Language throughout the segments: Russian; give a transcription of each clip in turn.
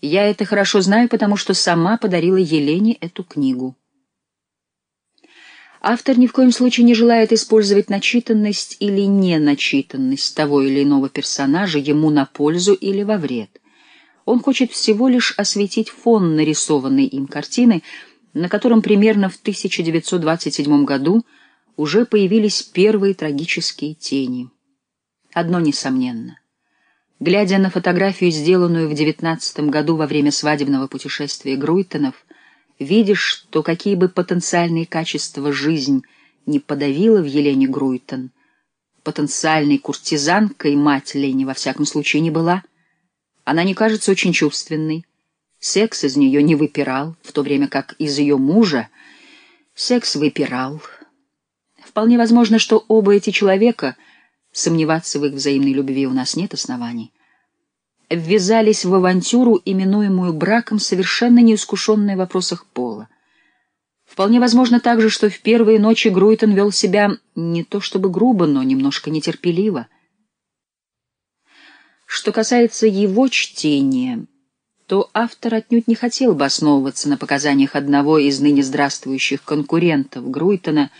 Я это хорошо знаю, потому что сама подарила Елене эту книгу. Автор ни в коем случае не желает использовать начитанность или неначитанность того или иного персонажа ему на пользу или во вред. Он хочет всего лишь осветить фон нарисованной им картины, на котором примерно в 1927 году уже появились первые трагические тени. Одно несомненно. Глядя на фотографию, сделанную в девятнадцатом году во время свадебного путешествия Груйтонов, видишь, что какие бы потенциальные качества жизнь не подавила в Елене Груйтон, потенциальной куртизанкой мать Лени во всяком случае не была. Она не кажется очень чувственной. Секс из нее не выпирал, в то время как из ее мужа секс выпирал. Вполне возможно, что оба эти человека, сомневаться в их взаимной любви у нас нет оснований, ввязались в авантюру, именуемую браком, совершенно неискушенная в вопросах пола. Вполне возможно также, что в первые ночи Груйтон вел себя не то чтобы грубо, но немножко нетерпеливо. Что касается его чтения, то автор отнюдь не хотел бы основываться на показаниях одного из ныне здравствующих конкурентов Груйтона,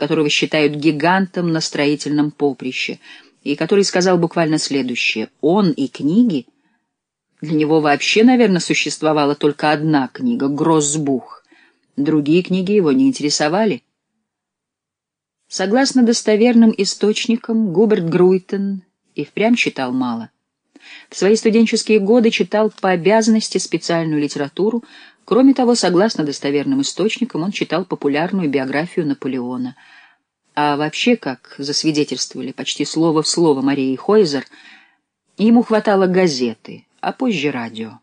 которого считают гигантом на строительном поприще, и который сказал буквально следующее «Он и книги — для него вообще, наверное, существовала только одна книга — «Гроссбух». Другие книги его не интересовали. Согласно достоверным источникам, Губерт Груйтен и впрямь читал мало. В свои студенческие годы читал по обязанности специальную литературу. Кроме того, согласно достоверным источникам, он читал популярную биографию Наполеона. А вообще, как засвидетельствовали почти слово в слово Марии Хойзер, ему хватало газеты — а позже радио.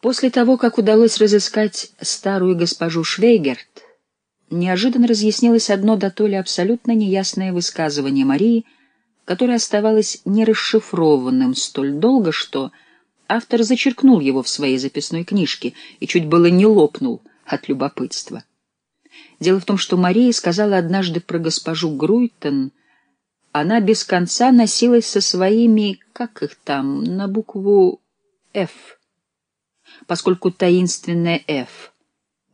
После того, как удалось разыскать старую госпожу Швейгерт, неожиданно разъяснилось одно да то ли абсолютно неясное высказывание Марии, которое оставалось нерасшифрованным столь долго, что автор зачеркнул его в своей записной книжке и чуть было не лопнул от любопытства. Дело в том, что Мария сказала однажды про госпожу Груйтон, она без конца носилась со своими, как их там, на букву «Ф», поскольку таинственное «Ф»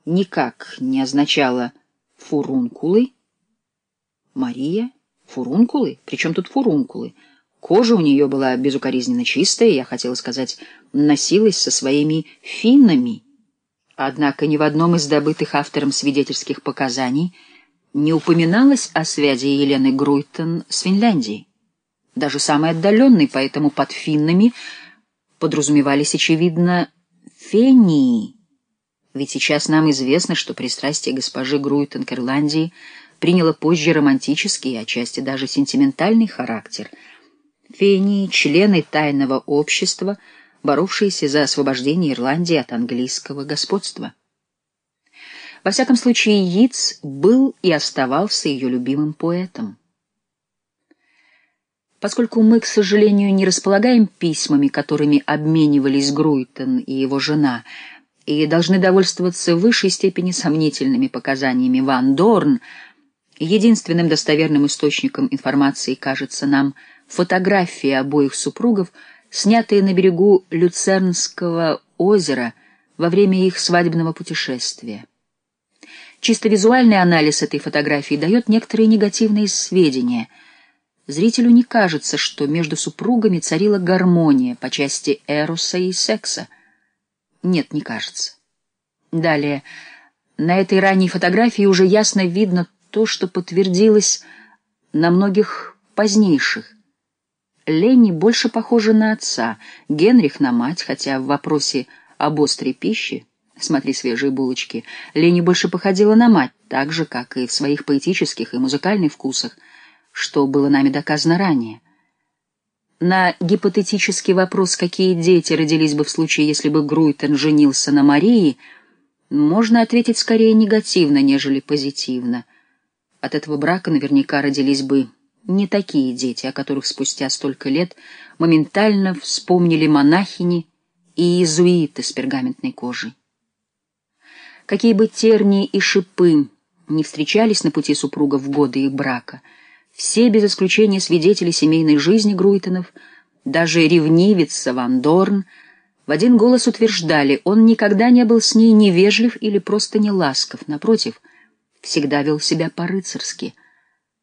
никак не означало «фурункулы». Мария? Фурункулы? Причем тут фурункулы? Кожа у нее была безукоризненно чистая, я хотела сказать, носилась со своими финнами. Однако ни в одном из добытых автором свидетельских показаний — не упоминалось о связи Елены Груйтон с Финляндией. Даже самые отдаленные, поэтому под финнами подразумевались, очевидно, фении. Ведь сейчас нам известно, что пристрастие госпожи Груйтон к Ирландии приняло позже романтический, а отчасти даже сентиментальный характер. Фении — члены тайного общества, боровшиеся за освобождение Ирландии от английского господства. Во всяком случае, Йитс был и оставался ее любимым поэтом. Поскольку мы, к сожалению, не располагаем письмами, которыми обменивались Груйтон и его жена, и должны довольствоваться в высшей степени сомнительными показаниями Ван Дорн, единственным достоверным источником информации кажется нам фотографии обоих супругов, снятые на берегу Люцернского озера во время их свадебного путешествия. Чисто визуальный анализ этой фотографии дает некоторые негативные сведения. Зрителю не кажется, что между супругами царила гармония по части эроса и секса. Нет, не кажется. Далее. На этой ранней фотографии уже ясно видно то, что подтвердилось на многих позднейших. Ленни больше похожа на отца, Генрих на мать, хотя в вопросе об острой пище Смотри свежие булочки. Лени больше походила на мать, так же, как и в своих поэтических и музыкальных вкусах, что было нами доказано ранее. На гипотетический вопрос, какие дети родились бы в случае, если бы Груйтен женился на Марии, можно ответить скорее негативно, нежели позитивно. От этого брака наверняка родились бы не такие дети, о которых спустя столько лет моментально вспомнили монахини и иезуиты с пергаментной кожей. Какие бы тернии и шипы не встречались на пути супругов в годы их брака, все без исключения свидетели семейной жизни Груйтонов, даже ревнивица Ван Дорн, в один голос утверждали, он никогда не был с ней невежлив или просто не ласков, напротив, всегда вел себя по-рыцарски —